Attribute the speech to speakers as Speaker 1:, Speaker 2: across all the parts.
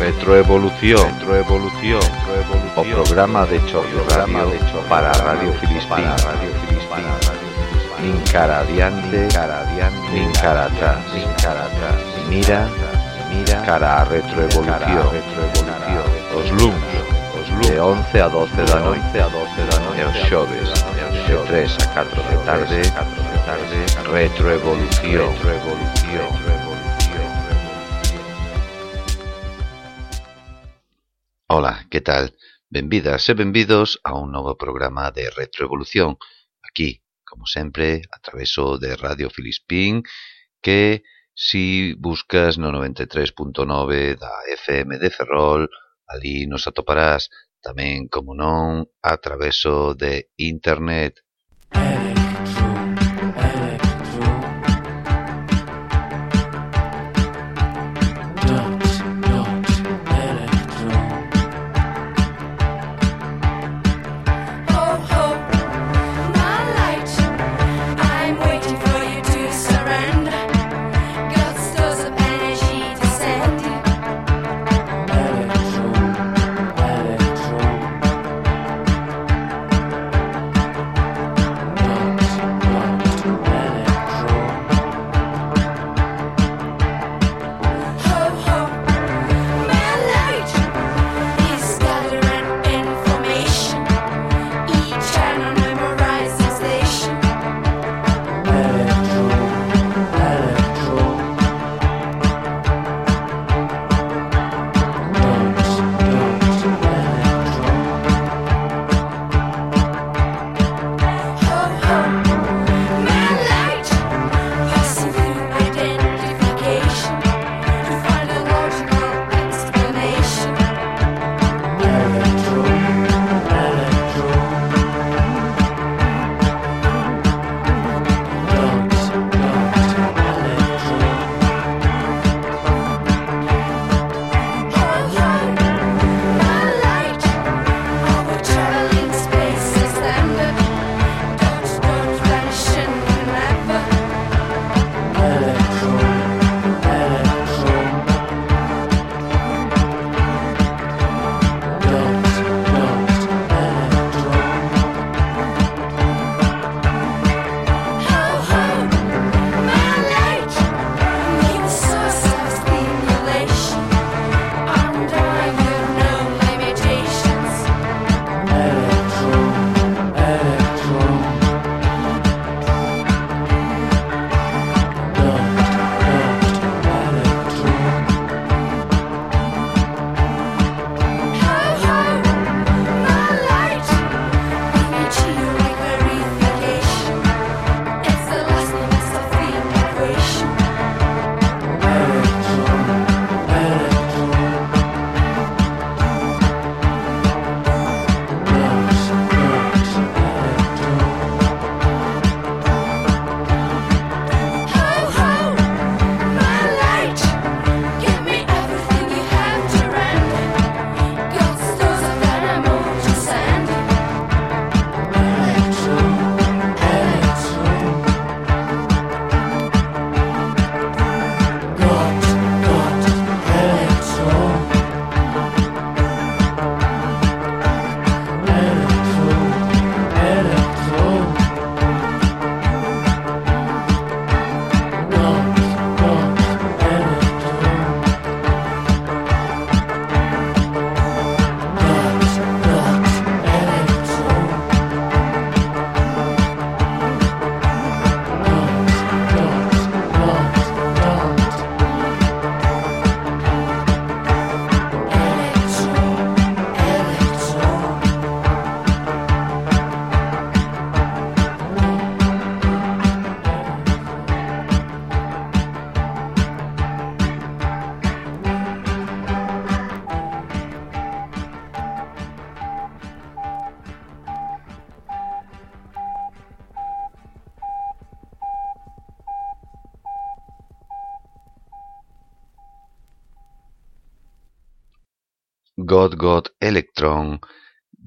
Speaker 1: Retroevolución, retroevolución, retroevolución. O programa de choque, de choque para Radio Filispín, para Radio Nincaradiante, Nincaradiante, Nincarata, Mira, Mira, cara a retroevolución, retroevolución, los de 11 a 12 da noite, a 12 da noite, e os xoves, de 3 a 4 de tarde, 4 de tarde, retroevolución, retroevolución, retroevolución. Ola, que tal? Benvidas e benvidos a un novo programa de Retroevolución. Aquí, como sempre, a traveso de Radio Filispín que si buscas no 93.9 da FM de Ferrol Alí nos atoparás tamén, como non, a traveso de Internet.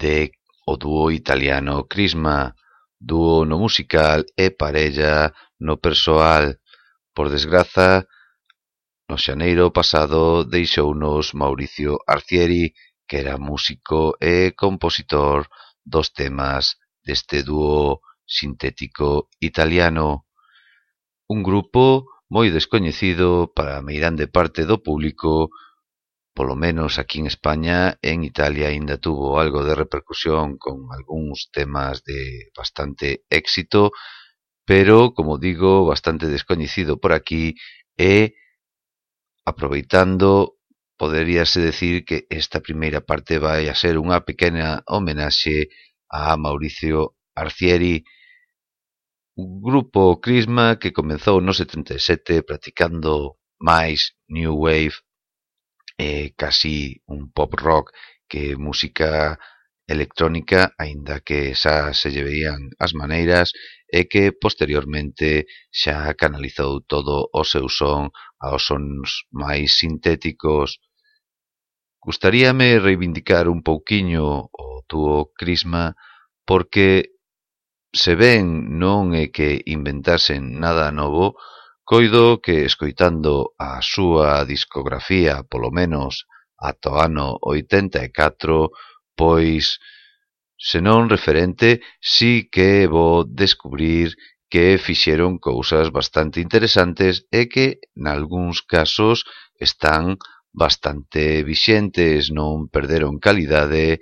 Speaker 2: de o dúo italiano Crisma, dúo no musical e parella no persoal. Por desgraza, no xaneiro pasado deixounos Mauricio Arcieri, que era músico e compositor dos temas deste dúo sintético italiano. Un grupo moi descoñecido para a meirande parte do público polo menos aquí en España en Italia aínda tuvo algo de repercusión con algúns temas de bastante éxito, pero, como digo, bastante descoñecido por aquí e aproveitando poderíase decir que esta primeira parte vai a ser unha pequena homenaxe a Mauricio Arcieri, un grupo Crisma que comezou no 77 practicando máis New Wave é casi un pop rock que música electrónica, aínda que xa se lle veían as maneiras, e que posteriormente xa canalizou todo o seu son aos sons máis sintéticos. Gustaríame reivindicar un pouquiño o dúo Crisma porque se ben non é que inventasen nada novo, Coido que escoitando a súa discografía, polo menos ata o ano oitenta e catro, pois, se non referente, si que vou descubrir que fixeron cousas bastante interesantes e que, nalgúns casos, están bastante vixentes, non perderon calidade,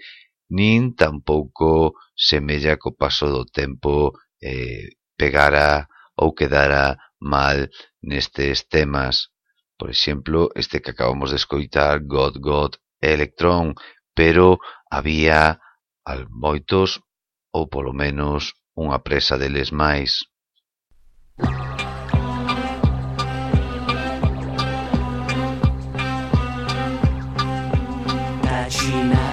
Speaker 2: nin tampouco semella co paso do tempo eh, pegara ou quedara mal nestes temas. Por exemplo, este que acabamos de escoitar, God God Electron, pero había al moitos ou polo menos unha presa deles máis.
Speaker 3: Imagina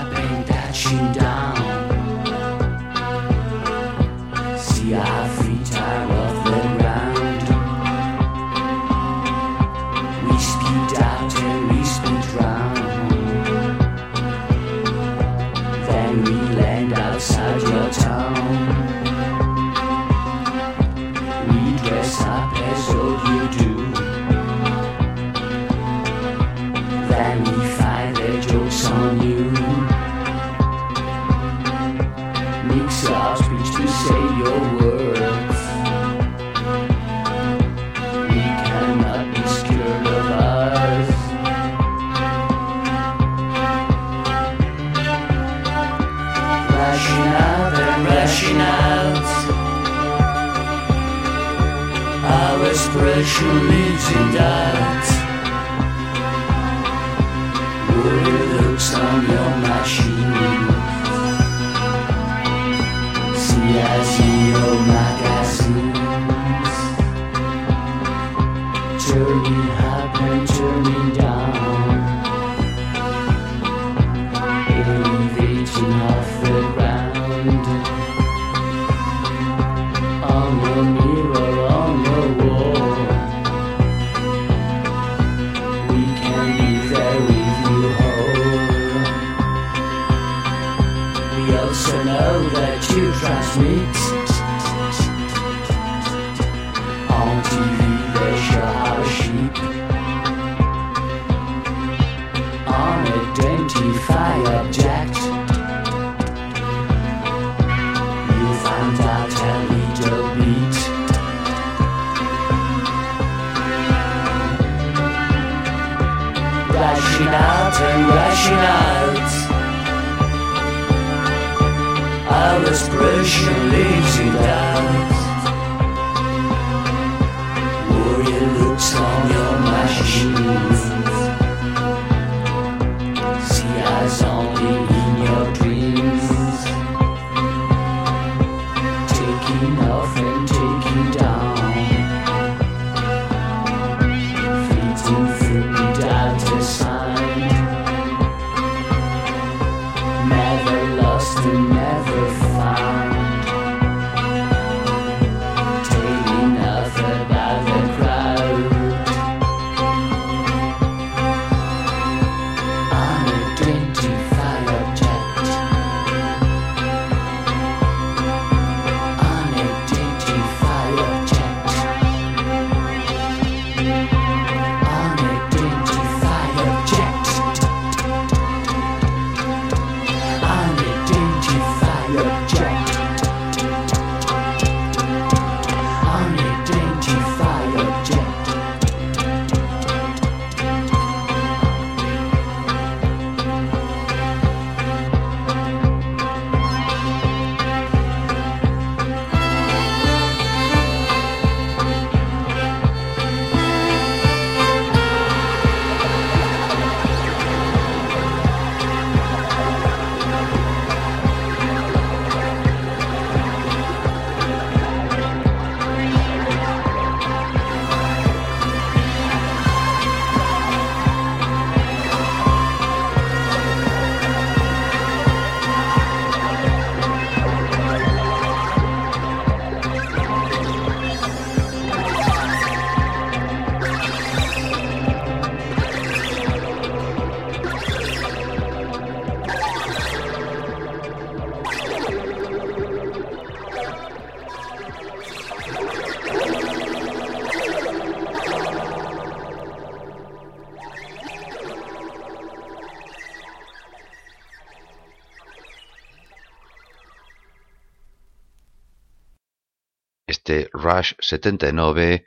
Speaker 2: este Rush setenta e nove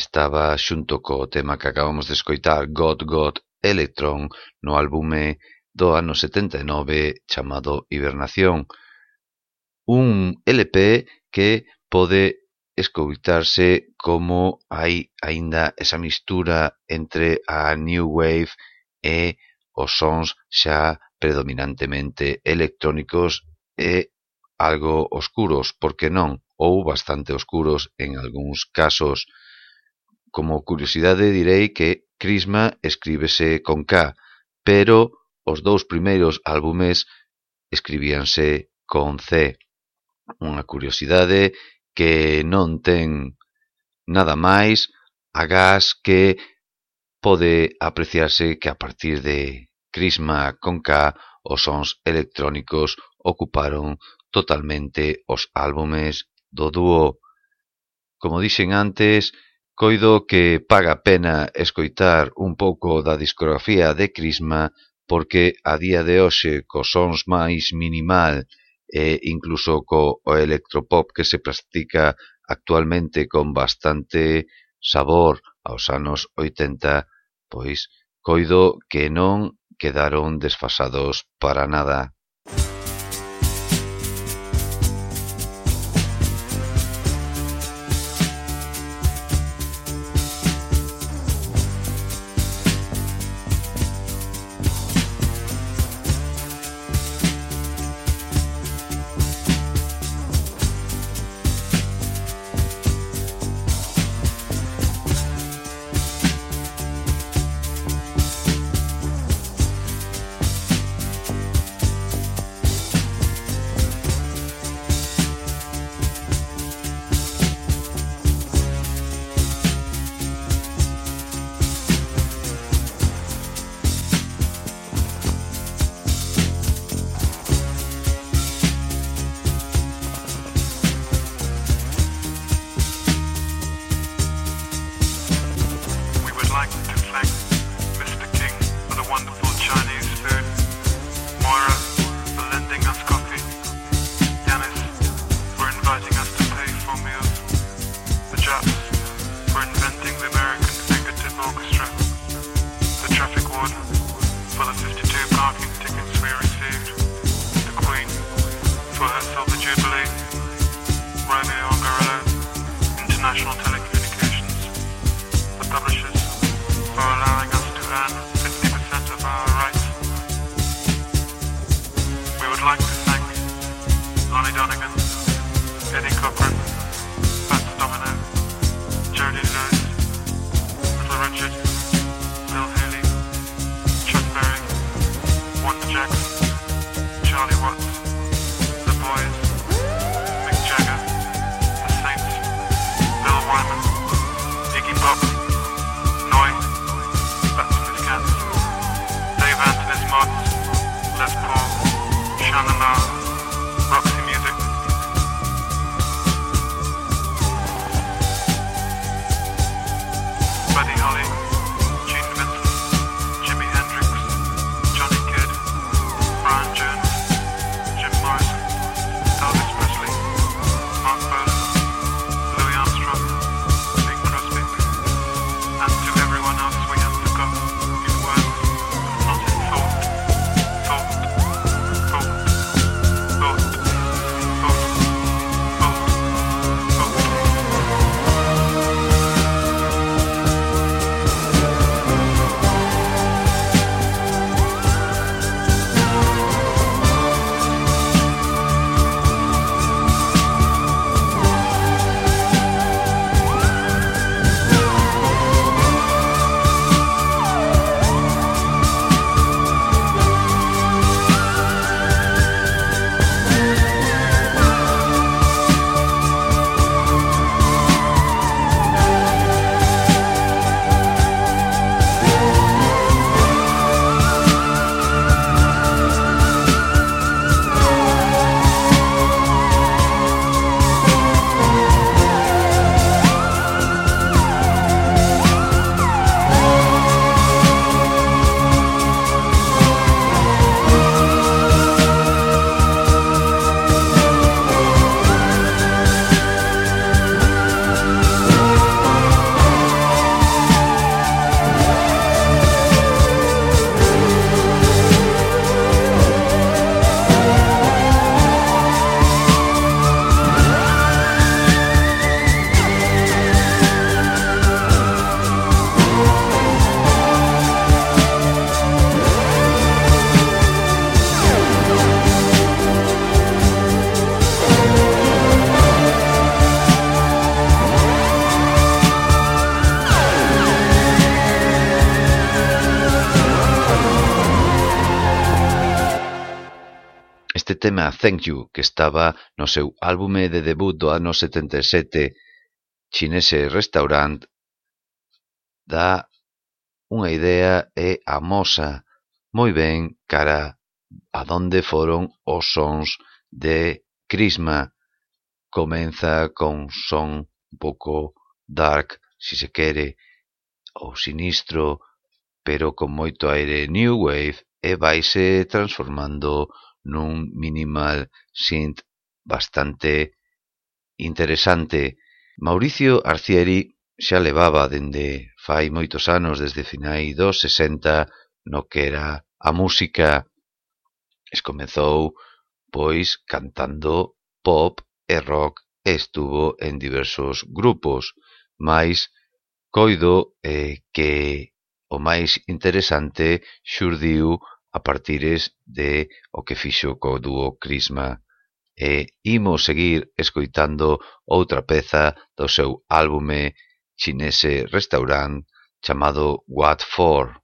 Speaker 2: estaba xunto co tema que acabamos de escoitar God God Electron no álbume do ano 79 chamado Hibernación. Un LP que pode escoitarse como hai aínda esa mistura entre a New Wave e os sons xa predominantemente electrónicos e algo oscuros, por que non? ou bastante oscuros en algúns casos. Como curiosidade direi que Crisma escríbese con K, pero os dous primeiros álbumes escribíanse con C. Unha curiosidade que non ten nada máis agás que pode apreciarse que a partir de Crisma con K os sons electrónicos ocuparon totalmente os álbumes do dúo. Como dixen antes, coido que paga pena escoitar un pouco da discografía de Crisma porque a día de hoxe cos sons máis minimal e incluso co o electropop que se practica actualmente con bastante sabor aos anos 80, pois coido que non quedaron desfasados para nada.
Speaker 4: everybody, Holly.
Speaker 3: tema "Thank You" que estaba no seu álbume de debut do ano setenta e sete "Chinese Restaurant" dá unha idea e amosa moi ben cara a donde foron os sons de Crisma. Comeza con son un pouco dark, si se quere, ou sinistro, pero con moito aire new wave e vaise transformando nun minimal synth bastante interesante. Mauricio Arcieri xa levaba dende fai moitos anos, desde finai dos 60, no que era a música. Es comezou, pois, cantando pop e rock e estuvo en diversos grupos, mais coido eh, que o máis interesante xurdiu a partires de o que fixo co dúo Crisma e imos seguir escoitando outra peza do seu álbume chinese Restaurant chamado What For?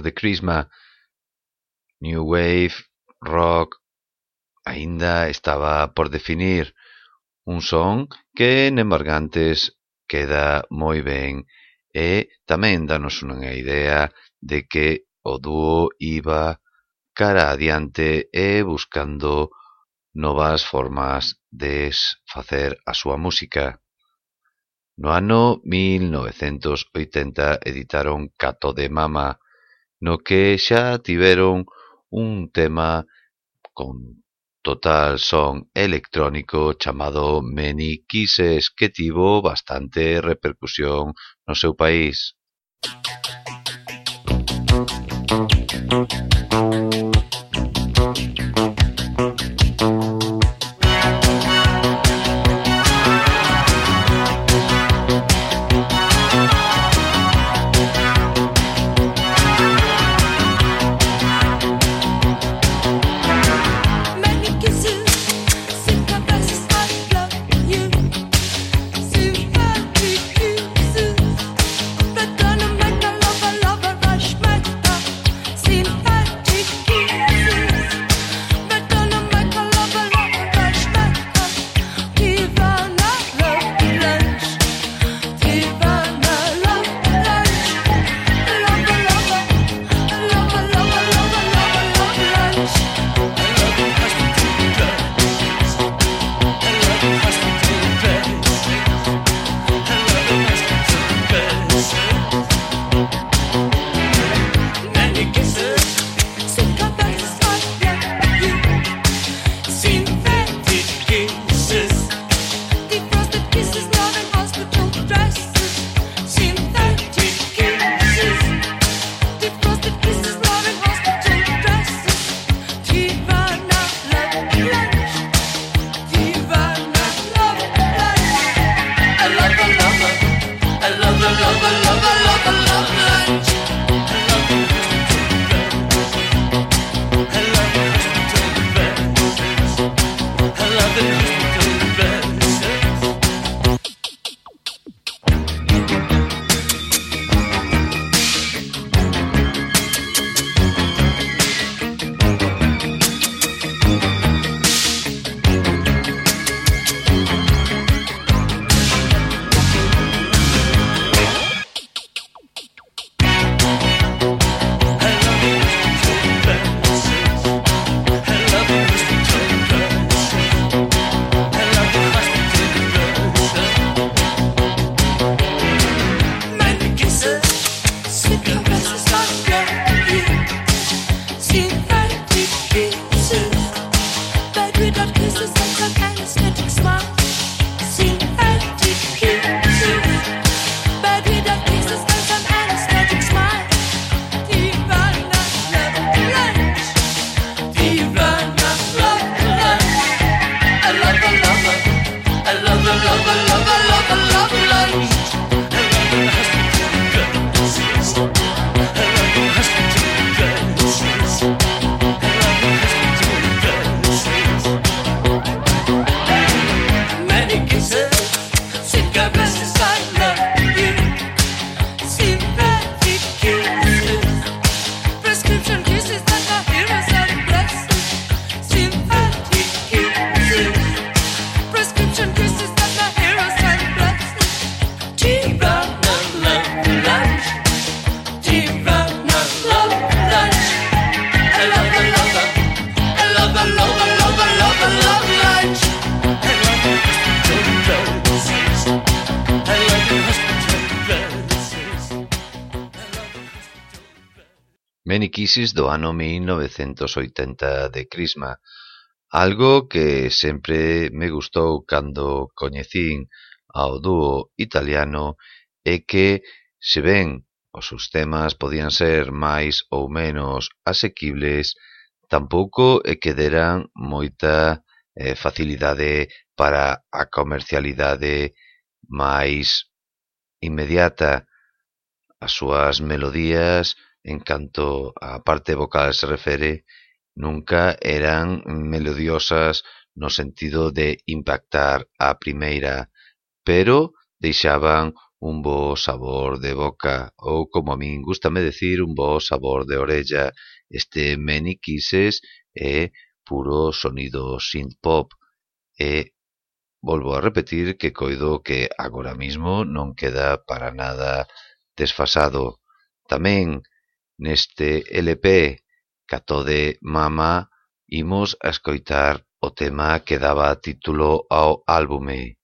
Speaker 3: por de Crisma, New Wave, rock, aínda estaba por definir.
Speaker 2: Un son que Nembargantes queda moi ben. E tamén danos unha idea de que o dúo iba cara adiante e buscando novas formas de facer a súa música. No ano 1980 editaron Cato de Mama, no que xa tiveron un tema con total son electrónico chamado Many Kisses que tivo bastante repercusión no seu país. finais do ano mil novecentos oitenta de Crisma, algo que sempre me gustou cando coñecín ao dúo italiano e que, se ben os seus temas podían ser máis ou menos asequibles, tampouco é que deran moita eh, facilidade para a comercialidade máis inmediata. As súas melodías en canto á parte vocal se refere, nunca eran melodiosas no sentido de impactar a primeira, pero deixaban un bo sabor de boca ou, como a min gustame decir, un bo sabor de orella. Este Meniquises é puro sonido synth-pop e
Speaker 3: volvo a repetir que coido que agora mismo non queda para nada desfasado. Tamén Neste LP Catode Mama imos a escoitar o tema que daba título ao álbume.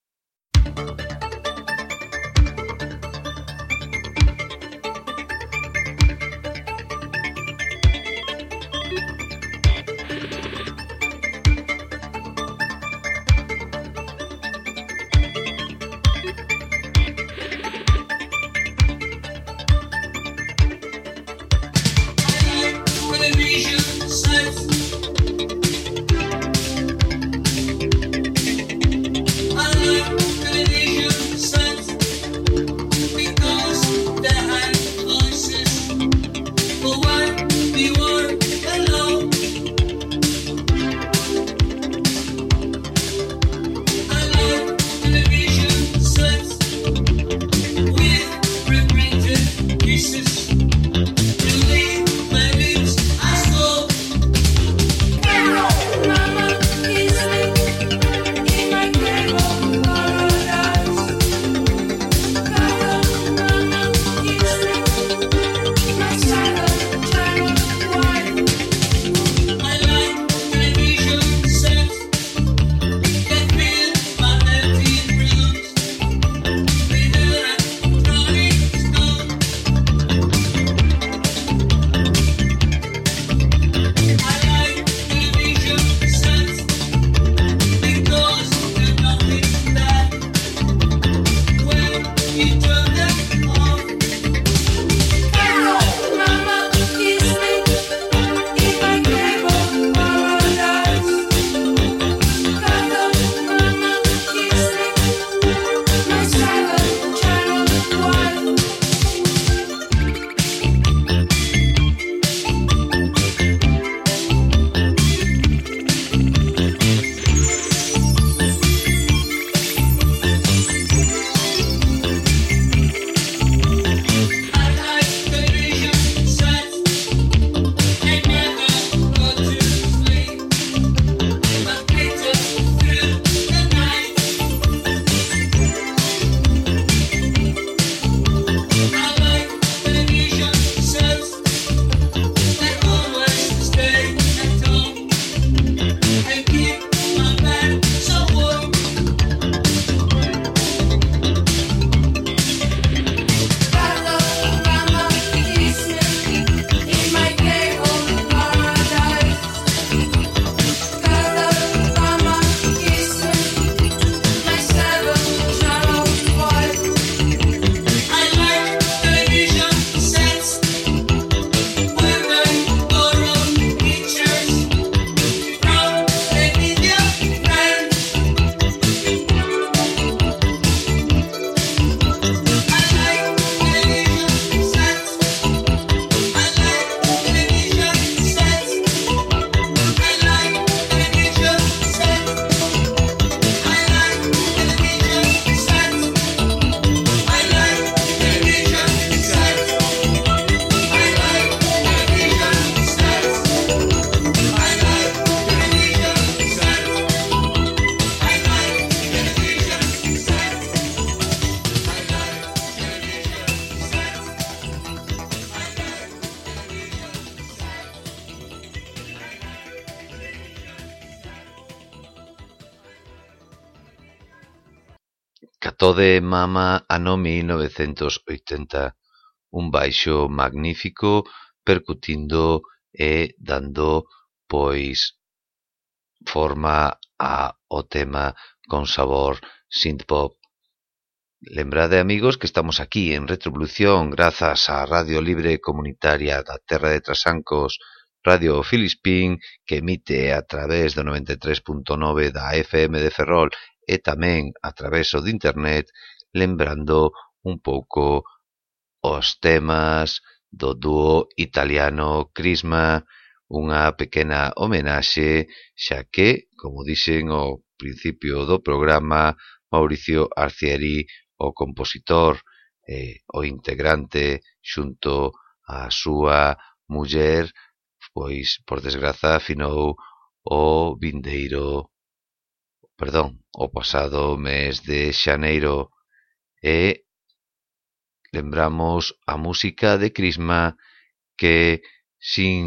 Speaker 3: de Mama ano mil novecentos oitenta, un baixo magnífico percutindo e dando pois forma ao tema con sabor synthpop. Lembrade, amigos, que estamos aquí en Retrovolución grazas á Radio Libre Comunitaria da Terra de Trasancos, Radio Filispín, que emite a través do 93.9 da FM de Ferrol e tamén a través de internet lembrando un pouco os temas do dúo italiano Crisma, unha pequena homenaxe, xa que, como dixen ao principio do programa, Mauricio Arcieri, o compositor e o integrante xunto á súa muller, pois, por desgraza, afinou o vindeiro
Speaker 2: perdón, o pasado mes de xaneiro e lembramos a música de Crisma que, sin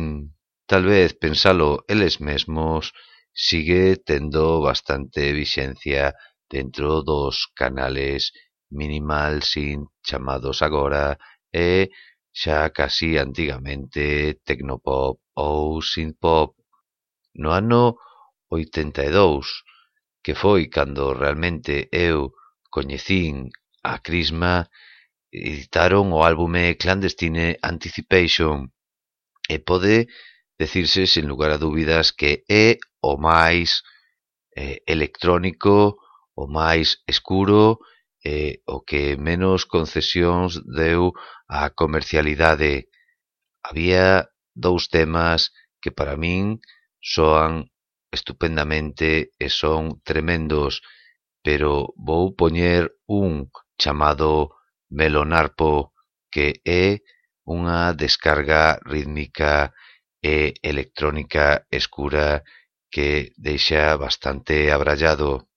Speaker 2: tal vez pensalo eles mesmos, sigue tendo bastante vixencia dentro dos canales minimal sin chamados agora e xa casi antigamente tecnopop ou synthpop. No ano 82 que foi cando realmente eu coñecín a Crisma, editaron o álbume Clandestine Anticipation e pode decirse sen lugar a dúbidas que é o máis eh, electrónico, o máis escuro e eh, o que menos concesións deu á comercialidade. Había dous temas que para min soan estupendamente e son tremendos, pero vou poñer un chamado Melonarpo que é unha descarga rítmica e electrónica escura que deixa bastante abrallado.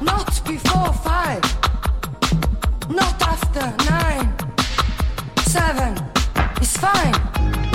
Speaker 1: Not before five. Not after nine. Seven is fine.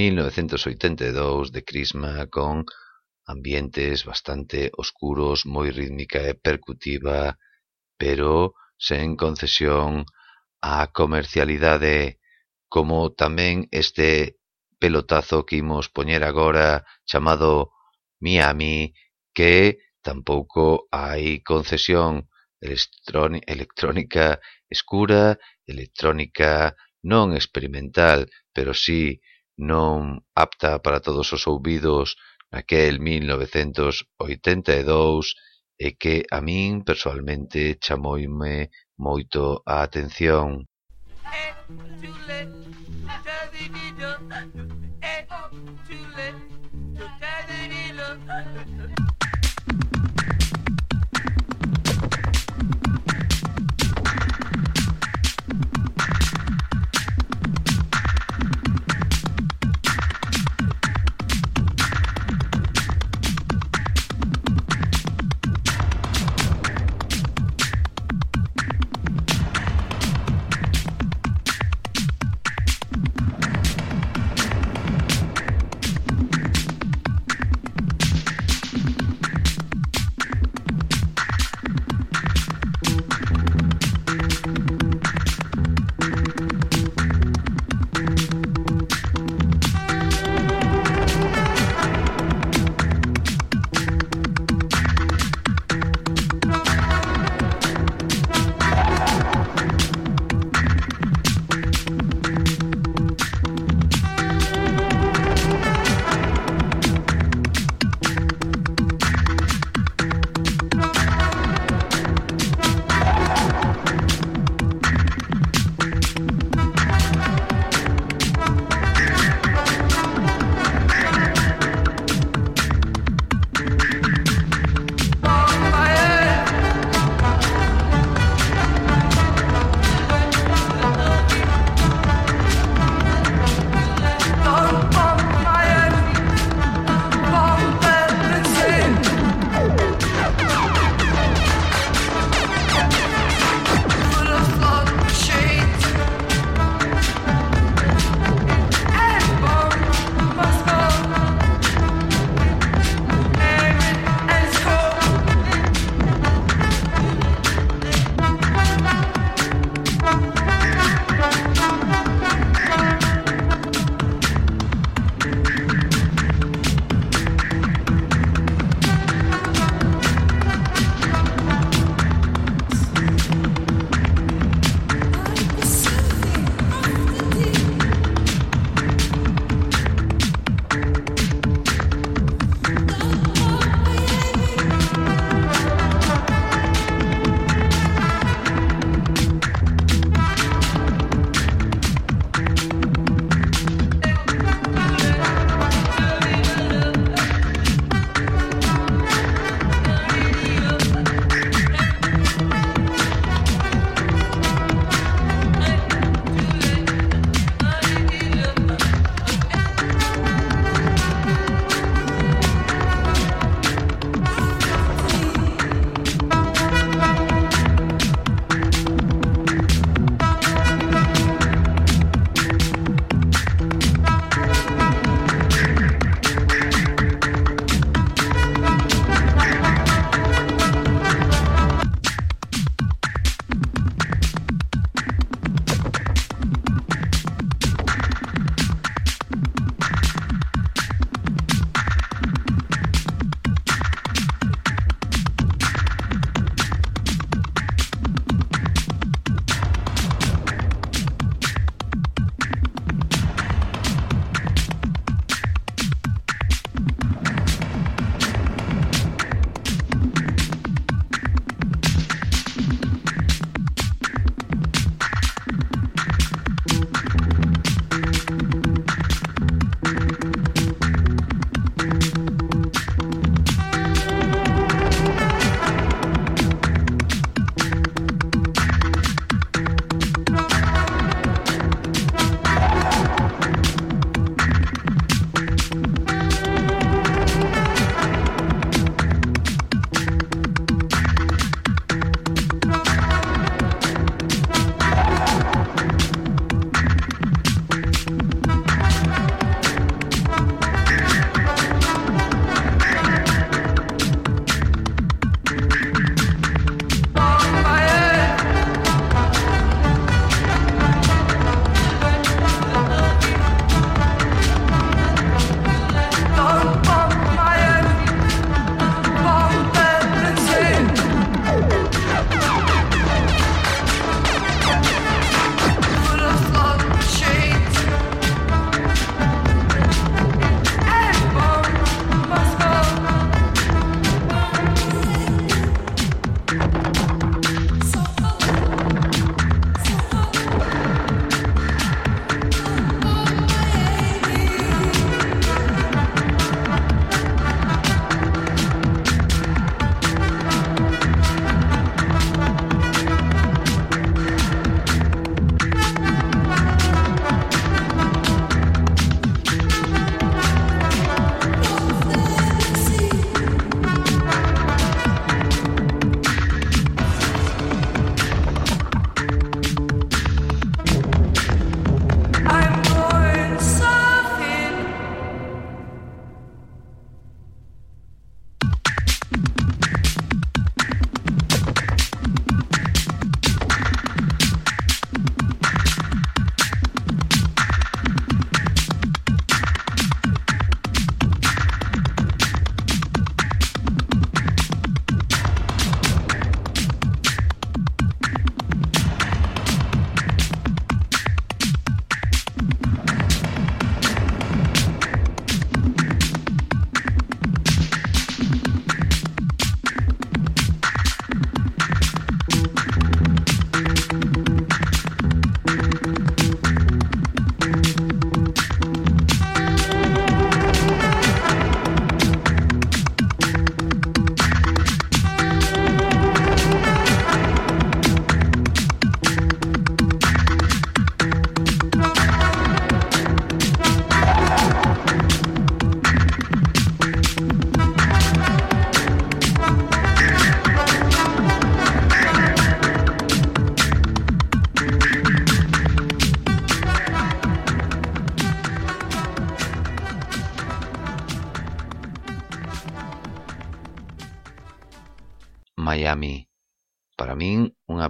Speaker 2: 1982 de Crisma con ambientes bastante oscuros, moi rítmica e percutiva, pero sen concesión á comercialidade, como tamén este pelotazo que imos poñer agora chamado Miami, que tampouco hai concesión electrónica escura, electrónica non experimental, pero sí non apta para todos os ouvidos naquel 1982 e que a min persoalmente chamoume moito a atención. Eh,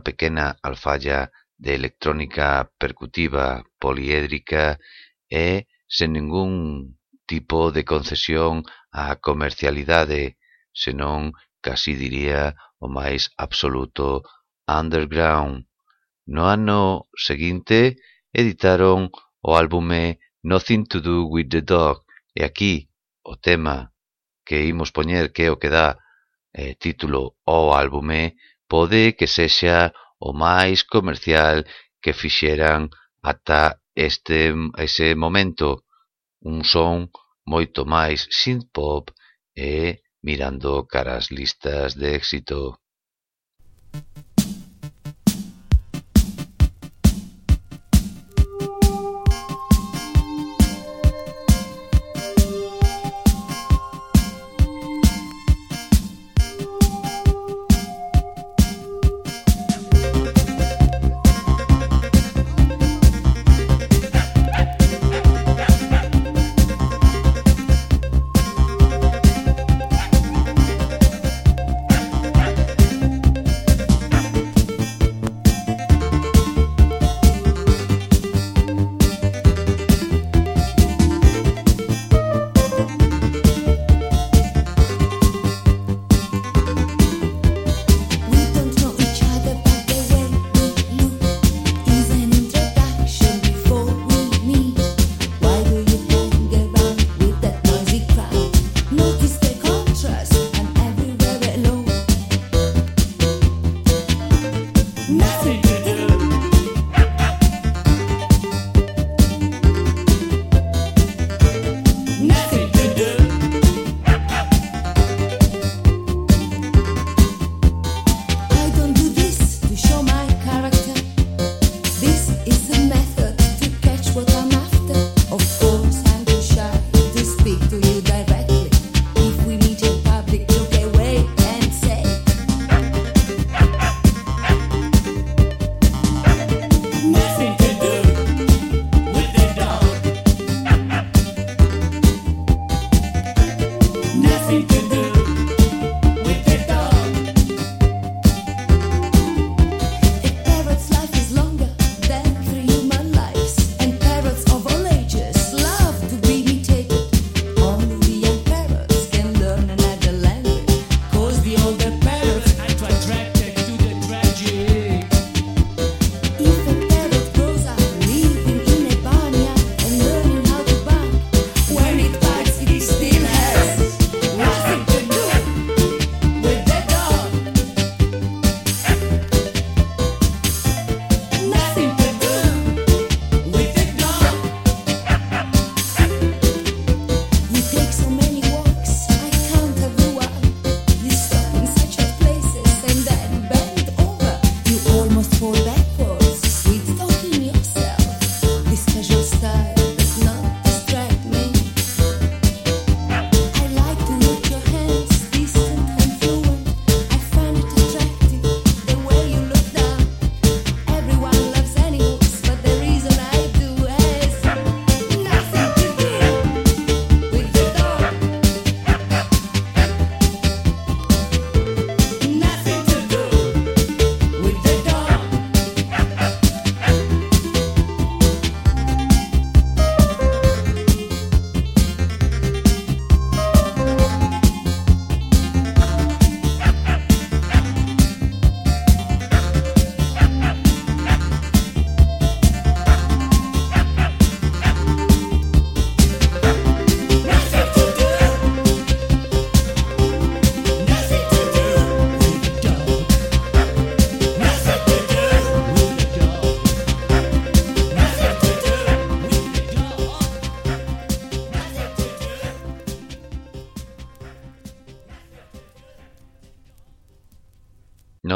Speaker 2: unha pequena alfalla de electrónica percutiva poliédrica e sen ningún tipo de concesión á comercialidade, senón, casi diría, o máis absoluto underground. No ano seguinte editaron o álbume Nothing to do with the dog e aquí o tema que imos poñer que é o que dá eh, título ao álbume pode que sexa o máis comercial que fixeran ata este ese momento, un son moito máis synth-pop e mirando cara ás listas de éxito.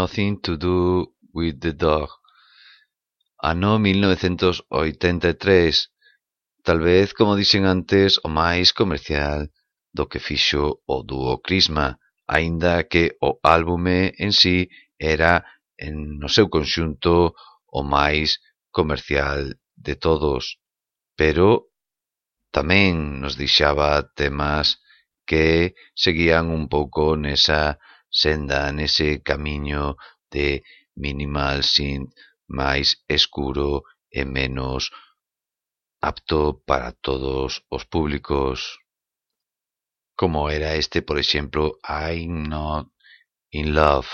Speaker 2: Nothing to Do with the Dog. Ano 1983, tal vez, como dixen antes, o máis comercial do que fixo o dúo Crisma, aínda que o álbume en sí era, en no seu conxunto, o máis comercial de todos. Pero tamén nos deixaba temas que seguían un pouco nesa senda nese camiño de minimal synth máis escuro e menos apto para todos os públicos, como era este, por exemplo, I'm Not In Love.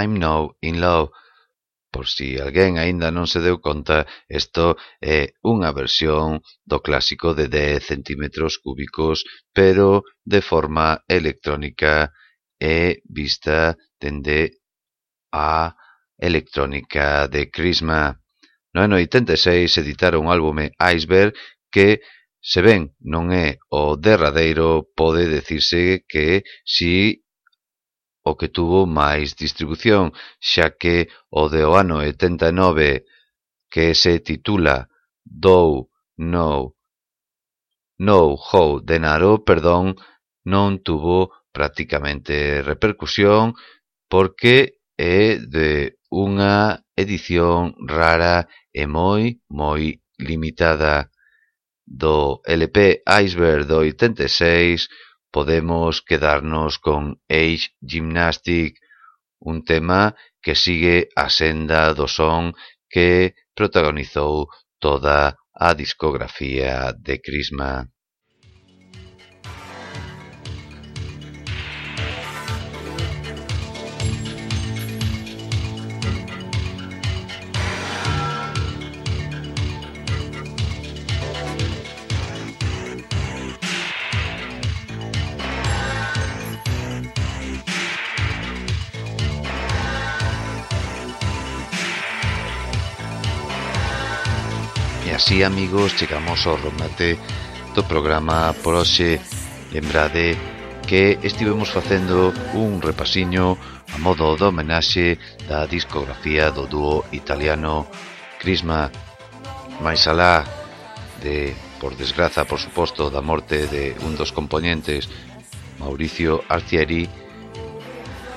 Speaker 5: I'm
Speaker 2: Now in Love. Por si alguén aínda non se deu conta, isto é unha versión do clásico de 10 centímetros cúbicos, pero de forma electrónica e vista dende a electrónica de Crisma. No ano 86 editaron o álbume Iceberg que se ben non é o derradeiro, pode decirse que si o que tuvo máis distribución xa que o de o ano oitenta e nove, que se titula "Dou No ghou denaro", non tuvo practicamente repercusión porque é de unha edición rara e moi, moi limitada, do lp Iceberg do oitenta e seis podemos quedarnos con Age Gymnastic, un tema que sigue a senda do son que protagonizou toda a discografía de Crisma. así, amigos, chegamos ao remate do programa por hoxe. Lembrade que estivemos facendo un repasiño a modo de homenaxe da discografía do dúo italiano Crisma máis alá de, por desgraza, por suposto, da morte de un dos componentes Mauricio Arcieri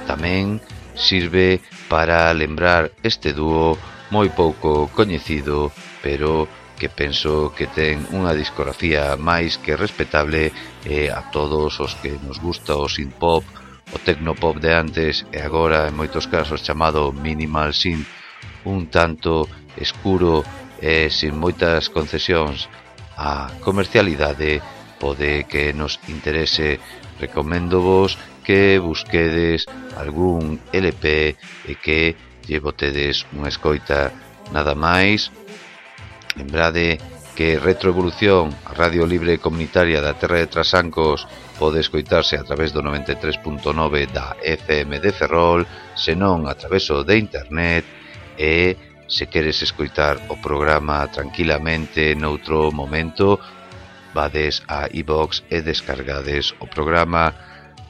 Speaker 2: tamén sirve para lembrar este dúo moi pouco coñecido, pero que penso que ten unha discografía máis que respetable e a todos os que nos gusta o synth pop, o tecnopop de antes e agora en moitos casos chamado minimal synth, un tanto escuro e sin moitas concesións a comercialidade pode que nos interese. Recomendo vos que busquedes algún LP e que lle botedes unha escoita nada máis. Lembrade que Retroevolución, a radio libre comunitaria da Terra de Trasancos, pode escoitarse a través do 93.9 da FM de Ferrol, senón a través de internet e se queres escoitar o programa tranquilamente noutro momento, vades a iBox e descargades o programa.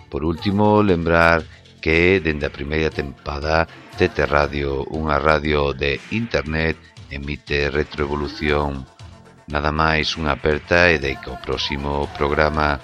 Speaker 2: Por último, lembrar que dende a primeira tempada Tete Radio, unha radio de internet, emite Retroevolución nada máis unha aperta e deica o próximo programa.